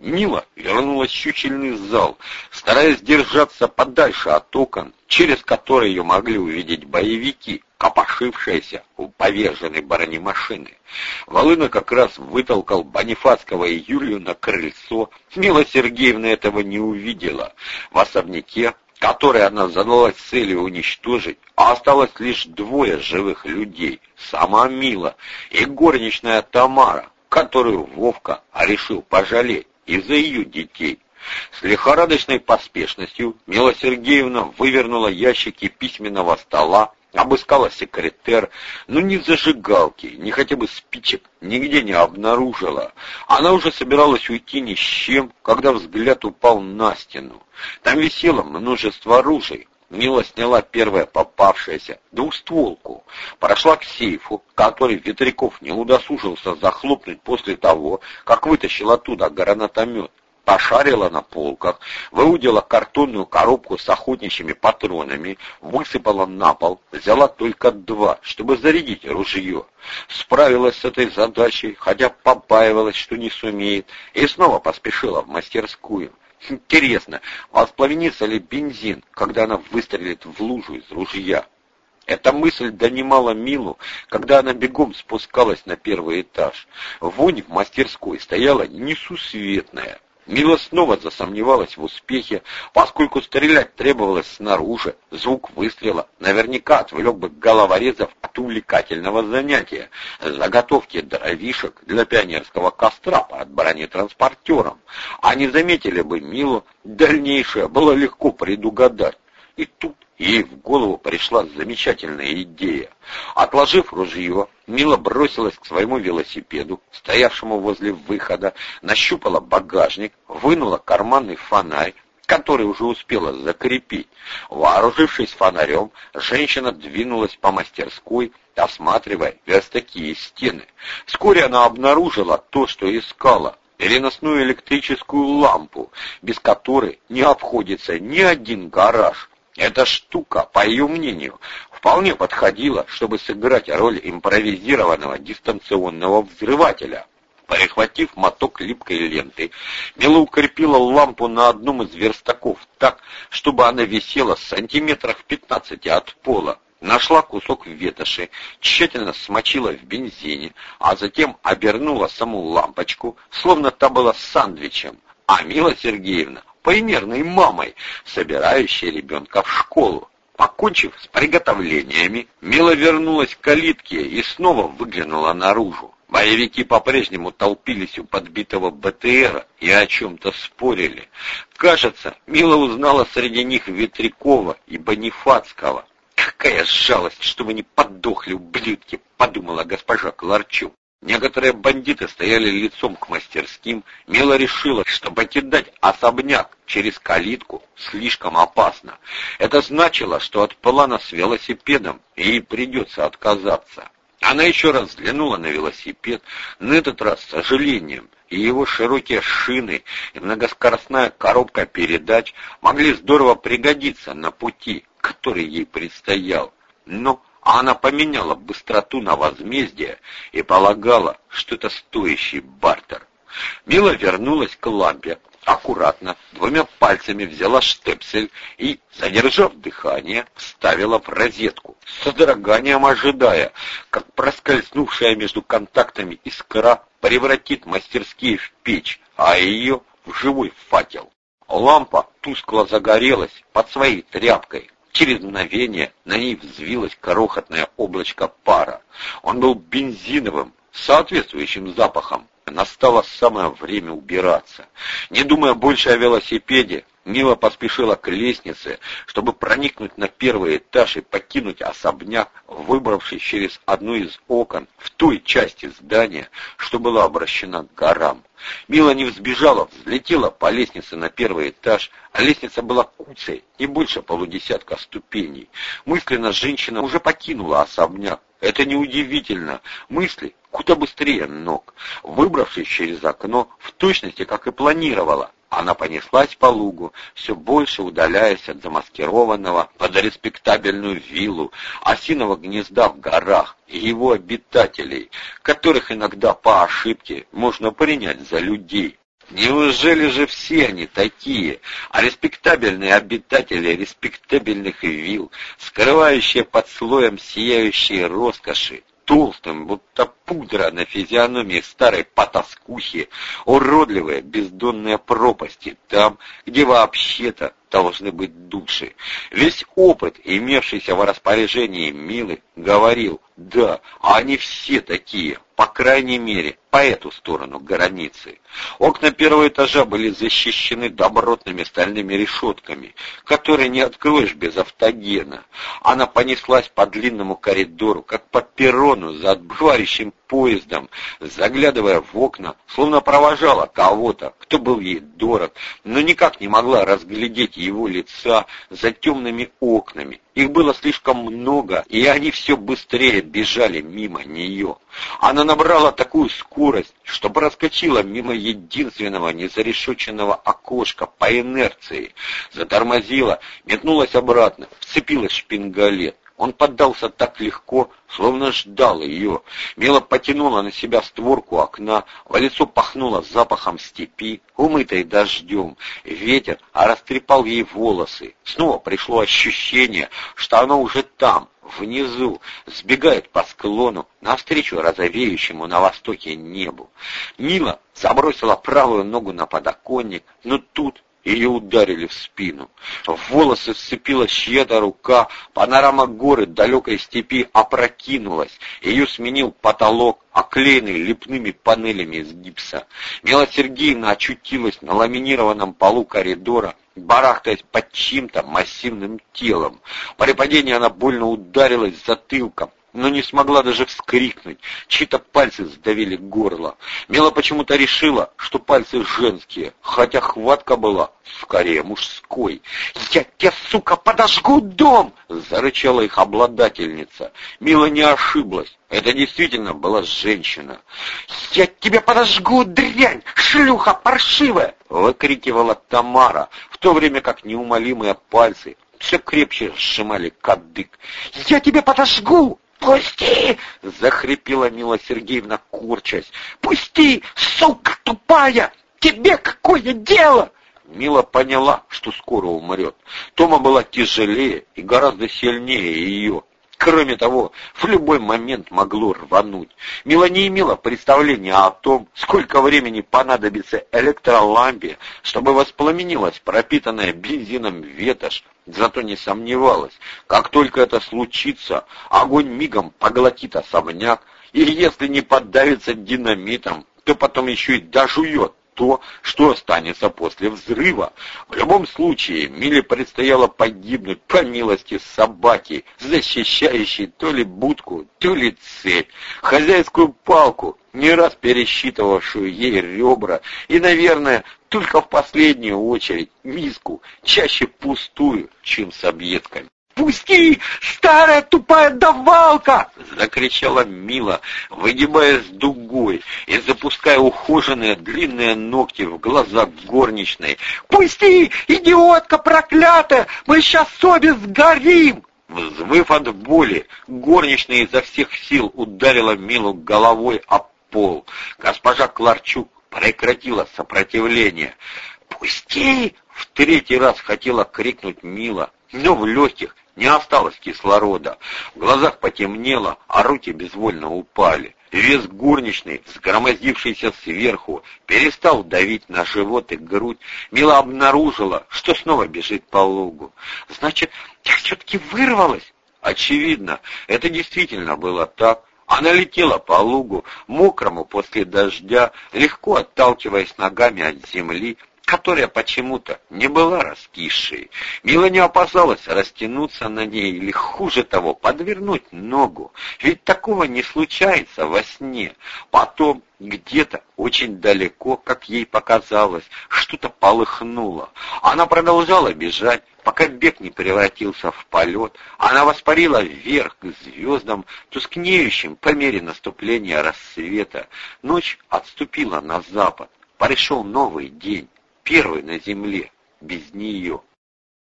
Мила вернулась в щучельный зал, стараясь держаться подальше от окон, через которые ее могли увидеть боевики, копошившиеся у поверженной бронемашины. Волына как раз вытолкал Бонифацкого и Юлию на крыльцо. Мила Сергеевна этого не увидела. В особняке который она задалась целью уничтожить, а осталось лишь двое живых людей, сама Мила и горничная Тамара, которую Вовка решил пожалеть из-за ее детей. С лихорадочной поспешностью Мила Сергеевна вывернула ящики письменного стола, обыскала секретер, но ни зажигалки, ни хотя бы спичек нигде не обнаружила. Она уже собиралась уйти ни с чем, когда взгляд упал на стену. Там висело множество оружий, Мила сняла первое попавшееся, двухстволку, прошла к сейфу, который Ветряков не удосужился захлопнуть после того, как вытащил оттуда гранатомет, пошарила на полках, выудила картонную коробку с охотничьими патронами, высыпала на пол, взяла только два, чтобы зарядить ружье. Справилась с этой задачей, хотя побаивалась, что не сумеет, и снова поспешила в мастерскую. Интересно, воспламенится ли бензин, когда она выстрелит в лужу из ружья? Эта мысль донимала Милу, когда она бегом спускалась на первый этаж. Вонь в мастерской стояла несусветная. Мила снова засомневалась в успехе, поскольку стрелять требовалось снаружи. Звук выстрела наверняка отвлек бы головорезов от увлекательного занятия — заготовки дровишек для пионерского костра под бронетранспортером. Они заметили бы Милу, дальнейшее было легко предугадать. И тут ей в голову пришла замечательная идея. Отложив ружье, Мила бросилась к своему велосипеду, стоявшему возле выхода, нащупала багажник, вынула карманный фонарь, который уже успела закрепить. Вооружившись фонарем, женщина двинулась по мастерской, осматривая верстаки и стены. Вскоре она обнаружила то, что искала переносную электрическую лампу, без которой не обходится ни один гараж. Эта штука, по ее мнению, вполне подходила, чтобы сыграть роль импровизированного дистанционного взрывателя. Перехватив моток липкой ленты, Мила укрепила лампу на одном из верстаков так, чтобы она висела сантиметрах в пятнадцати от пола. Нашла кусок ветоши, тщательно смочила в бензине, а затем обернула саму лампочку, словно та была сандвичем. А Мила Сергеевна примерной мамой, собирающей ребенка в школу. Покончив с приготовлениями, Мила вернулась к калитке и снова выглянула наружу. Боевики по-прежнему толпились у подбитого БТРа и о чем-то спорили. Кажется, Мила узнала среди них Ветрякова и Бонифацкого. «Какая жалость, что вы не подохли, ублюдки!» — подумала госпожа Кларчук. Некоторые бандиты стояли лицом к мастерским. Мила решила, что покидать особняк через калитку слишком опасно. Это значило, что от плана с велосипедом ей придется отказаться. Она еще раз взглянула на велосипед, на этот раз с сожалением, и его широкие шины и многоскоростная коробка передач могли здорово пригодиться на пути, который ей предстоял. Но она поменяла быстроту на возмездие и полагала, что это стоящий бартер. Мила вернулась к лампе, аккуратно, двумя пальцами взяла штепсель и, задержав дыхание, вставила в розетку, с содроганием ожидая, как проскользнувшая между контактами искра превратит мастерские в печь, а ее в живой факел. Лампа тускло загорелась под своей тряпкой, Через мгновение на ней взвилось крохотное облачко пара. Он был бензиновым, соответствующим запахом. Настало самое время убираться. Не думая больше о велосипеде, Мила поспешила к лестнице, чтобы проникнуть на первый этаж и покинуть особняк, выбравшись через одно из окон в той части здания, что была обращена к горам. Мила не взбежала, взлетела по лестнице на первый этаж, а лестница была куцей, не больше полудесятка ступеней. Мысленно женщина уже покинула особняк. Это неудивительно. Мысли куда быстрее ног. Выбравшись через окно, в точности, как и планировала, она понеслась по лугу, все больше удаляясь от замаскированного под респектабельную виллу осиного гнезда в горах и его обитателей, которых иногда по ошибке можно принять за людей. Неужели же все они такие, а респектабельные обитатели респектабельных вилл, скрывающие под слоем сияющие роскоши, толстым, будто пудра на физиономии старой потаскухи, уродливые бездонные пропасти, там, где вообще-то должны быть души. Весь опыт, имевшийся в распоряжении Милы, говорил, да, они все такие, по крайней мере, по эту сторону границы. Окна первого этажа были защищены добротными стальными решетками, которые не откроешь без автогена. Она понеслась по длинному коридору, как по перрону за отбывающим поездом, заглядывая в окна, словно провожала кого-то, кто был ей дорог, но никак не могла разглядеть его лица за темными окнами. Их было слишком много, и они все быстрее бежали мимо нее. Она набрала такую скорость, что проскочила мимо единственного незарешоченного окошка по инерции, затормозила, метнулась обратно, вцепилась в шпингалет. Он поддался так легко, словно ждал ее. Мила потянула на себя створку окна, в лицо пахнуло запахом степи, умытой дождем. Ветер растрепал ей волосы. Снова пришло ощущение, что она уже там, внизу, сбегает по склону, навстречу розовеющему на востоке небу. Мила забросила правую ногу на подоконник, но тут ее ударили в спину. В волосы сцепилась чья-то рука, панорама горы далекой степи опрокинулась. Ее сменил потолок, оклеенный лепными панелями из гипса. Мила Сергеевна очутилась на ламинированном полу коридора, барахтаясь под чьим-то массивным телом. При падении она больно ударилась затылком но не смогла даже вскрикнуть. Чьи-то пальцы сдавили горло. Мила почему-то решила, что пальцы женские, хотя хватка была скорее мужской. «Я тебе, сука, подожгу дом!» — зарычала их обладательница. Мила не ошиблась. Это действительно была женщина. «Я тебе подожгу, дрянь! Шлюха паршивая!» — выкрикивала Тамара, в то время как неумолимые пальцы все крепче сжимали кадык. «Я тебе подожгу!» «Пусти!» — захрипела Мила Сергеевна, курчась. «Пусти, сука тупая! Тебе какое дело?» Мила поняла, что скоро умрет. Тома была тяжелее и гораздо сильнее ее. Кроме того, в любой момент могло рвануть. Мила не имела представления о том, сколько времени понадобится электролампе, чтобы воспламенилась пропитанная бензином ветошь. Зато не сомневалась, как только это случится, огонь мигом поглотит особняк, и если не поддавится динамитом, то потом еще и дожует то, что останется после взрыва. В любом случае, Миле предстояло погибнуть по милости собаки, защищающей то ли будку, то ли цепь, хозяйскую палку, не раз пересчитывавшую ей ребра, и, наверное, только в последнюю очередь миску, чаще пустую, чем с объедками. «Пусти, старая тупая давалка!» — закричала Мила, выгибаясь дугой и запуская ухоженные длинные ногти в глаза горничной. «Пусти, идиотка проклятая! Мы сейчас обе сгорим!» Взвыв от боли, горничная изо всех сил ударила Милу головой об пол. Госпожа Кларчук прекратила сопротивление. «Пусти!» — в третий раз хотела крикнуть Мила, но в легких не осталось кислорода. В глазах потемнело, а руки безвольно упали. Вес горничной, сгромоздившийся сверху, перестал давить на живот и грудь. Мила обнаружила, что снова бежит по лугу. «Значит, я все-таки вырвалась?» Очевидно, это действительно было так. Она летела по лугу, мокрому после дождя, легко отталкиваясь ногами от земли, которая почему-то не была раскисшей. Мила не опасалась растянуться на ней или, хуже того, подвернуть ногу. Ведь такого не случается во сне. Потом где-то очень далеко, как ей показалось, что-то полыхнуло. Она продолжала бежать, пока бег не превратился в полет. Она воспарила вверх к звездам, тускнеющим по мере наступления рассвета. Ночь отступила на запад. Пришел новый день первой на земле, без нее.